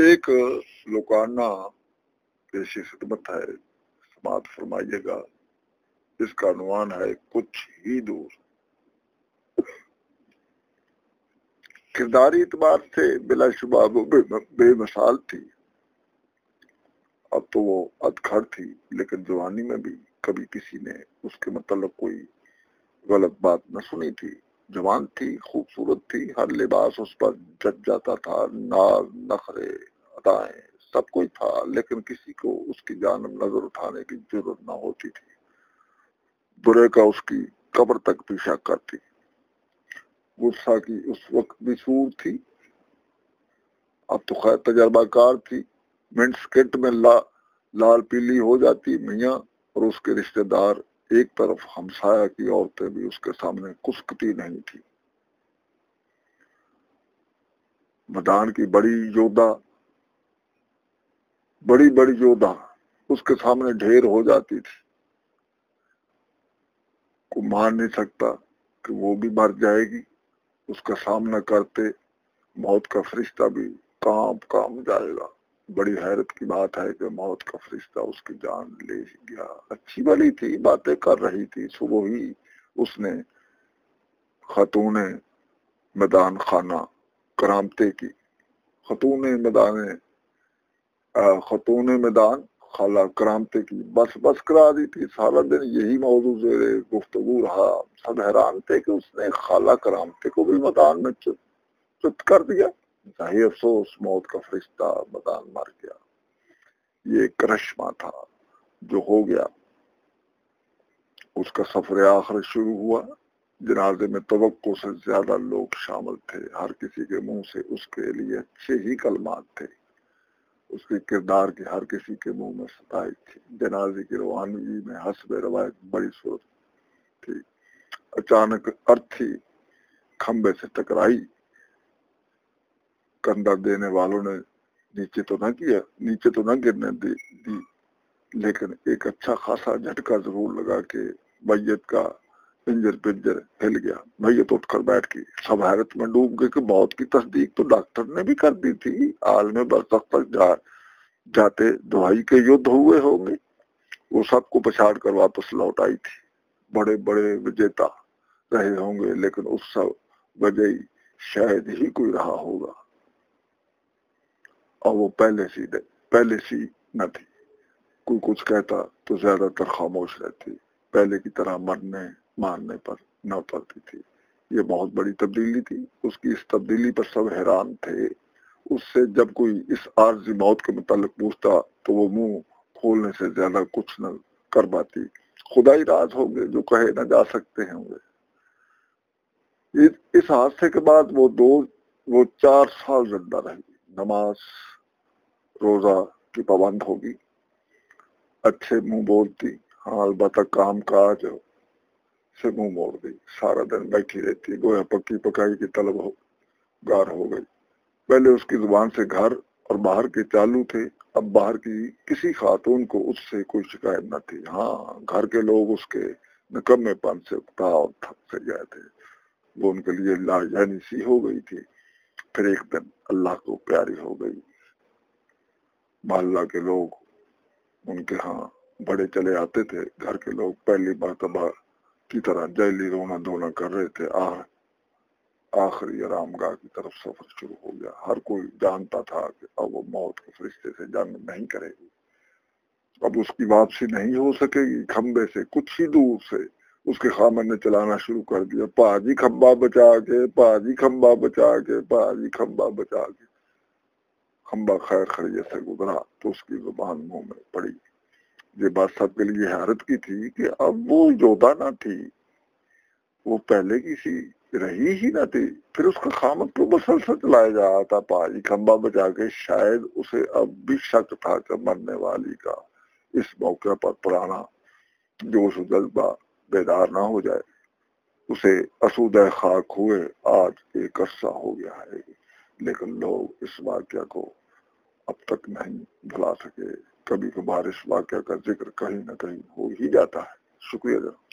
ایک لوکانہ پیشی خدمت ہے، سماعت فرمائیے گا اس کا عنوان ہے کچھ ہی دور۔ کرداری اعتبار سے بلا شبہ وہ بے مثال تھی۔ اب تو وہ ادکھڑ تھی، لیکن جوانی میں بھی کبھی کسی نے اس کے متعلق کوئی غلط بات نہ سنی تھی۔ جوان تھی، خوبصورت تھی، ہر لباس اس پر جٹ جاتا تھا، ناز نخرے۔ ادائیں سب کوئی تھا، لیکن کسی کو اس کی جانب نظر اٹھانے کی ضرورت نہ ہوتی تھی۔ برے کا اس کی قبر تک پیشہ کرتی۔ غصہ کی اس وقت بھی سور تھی۔ اب تو خیر تجربہ کار تھی۔ منٹ سکٹ میں لا، لال پیلی ہو جاتی۔ میاں اور اس کے رشتہ دار ایک طرف ہمسایا کی عورتیں بھی اس کے سامنے کسکتی نہیں تھی۔ میدان کی بڑی یودا بڑی بڑی یودا اس کے سامنے ڈھیر ہو جاتی تھی۔ کو مان نہیں سکتا کہ وہ بھی مر جائے گی۔ اس کا سامنا کرتے موت کا فرشتہ بھی کام کام جائے گا۔ بڑی حیرت کی بات ہے کہ موت کا فرشتہ اس کی جان لے گیا۔ اچھی بلی تھی، باتیں کر رہی تھی۔ صبح ہی اس نے خاتون میدان خانہ کرامتے کی۔ خاتون میدان خاتون میدان، خالہ کرامتے کی بس بس کرا دی تھی سارا دن یہی موضوع زیر گفتگو رہا۔ سب حیران تھے کہ اس نے خالہ کرامتے کو بھی میدان میں چت کر دیا۔ ظاہر افسوس، موت کا فرشتہ میدان مر گیا۔ یہ کرشمہ تھا جو ہو گیا۔ اس کا سفر آخر شروع ہوا۔ جنازے میں توقع سے زیادہ لوگ شامل تھے۔ ہر کسی کے منہ سے اس کے لیے اچھے ہی کلمات تھے۔ اس کے کردار کی ہر کسی کے منہ میں ستائی تھی۔ جنازے کی روانگی میں حسب روایت بڑی صورت تھی۔ اچانک ارتھی کھمبے سے ٹکرائی۔ کندھا دینے والوں نے نیچے تو نہ کیا نیچے تو نہ گرنے دی, دی۔ لیکن ایک اچھا خاصا جھٹکا ضرور لگا کہ میت کا پنجر پنجر ہل گیا۔ میت اٹھ کر بیٹھ گئی۔ سب حیرت میں ڈوب گئے کہ موت کی تصدیق تو ڈاکٹر نے بھی کر دی تھی۔ عالم برسخ تک جا، جاتے دوائی کے یدھ ہوئے ہوں گے۔ وہ سب کو پچھاڑ کر واپس لوٹ آئی تھی۔ بڑے بڑے وجیتا رہے ہوں گے، لیکن اس سب وجہ شاید ہی کوئی رہا ہوگا۔ اور وہ پہلے سی دے، پہلے سی نہ تھی۔ کوئی کچھ کہتا تو زیادہ تر خاموش رہتی۔ پہلے کی طرح مرنے ماننے پر نہ پڑتی تھی۔ یہ بہت بڑی تبدیلی تھی۔ اس کی اس تبدیلی پر سب حیران تھے۔ اس سے جب کوئی اس عارضی موت کے متعلق پوچھتا تو وہ منہ کھولنے سے زیادہ کچھ نہ کر پاتی۔ خدائی راز ہوں گے جو کہے نہ جا سکتے ہوں گے۔ اس حادثے کے بعد وہ دو وہ چار سال زندہ رہی۔ نماز، روزہ کی پابند ہوگی۔ اچھے منہ بولتی۔ ہاں البتہ کام کاج سے منہ موڑ گئی۔ سارا دن بیٹھی رہتی، گویا پکی پکائی کی طلب ہو، گار ہو گئی۔ پہلے اس کی زبان سے گھر اور باہر کے چالو تھے، اب باہر کی کسی خاتون کو اس سے کوئی شکایت نہ تھی۔ ہاں گھر کے لوگ اس کے نکمے پن سے اکتا اور تھک سے گئے تھے۔ وہ ان کے لیے لا یعنی سی ہو گئی تھی۔ پھر ایک دن اللہ کو پیاری ہو گئی۔ محلہ کے لوگ ان کے ہاں بڑے چلے آتے تھے۔ گھر کے لوگ پہلی مرتبہ کی طرح جیلی رونا دھونا کر رہے تھے آہ آخری آرام گاہ کی طرف سفر شروع ہو گیا ہر کوئی جانتا تھا کہ اب وہ موت کے فرشتے سے جنگ نہیں کرے گی اب اس کی واپسی نہیں ہو سکے گی کھمبے سے کچھ ہی دور سے اس کے خامن نے چلانا شروع کر دیا پاجی کھمبا بچا کے پاجی کھمبا بچا کے پاجی کھمبا بچا کے کھمبا خیر خریے سے گزرا تو اس کی زبان منہ میں پڑی یہ بات سب کے لیے حیرت کی تھی کہ اب وہ یودا نہ تھی، وہ پہلے کسی رہی ہی نہ تھی، پھر اس کا خامت کو مسلسل چلایا جا رہا تھا پاجی کھمبا بچا کے شاید اسے اب بھی شک تھا کہ مرنے والی کا اس موقع پر پرانا جوش و جذبہ بیدار نہ ہو جائے، اسے اسود خاک ہوئے، آج ایک عرصہ ہو گیا ہے، لیکن لوگ اس واقعہ کو اب تک نہیں بھلا سکے۔ کبھی کبھار اس واقعہ کا ذکر کہیں نہ کہیں ہو ہی جاتا ہے۔ شکریہ جناب۔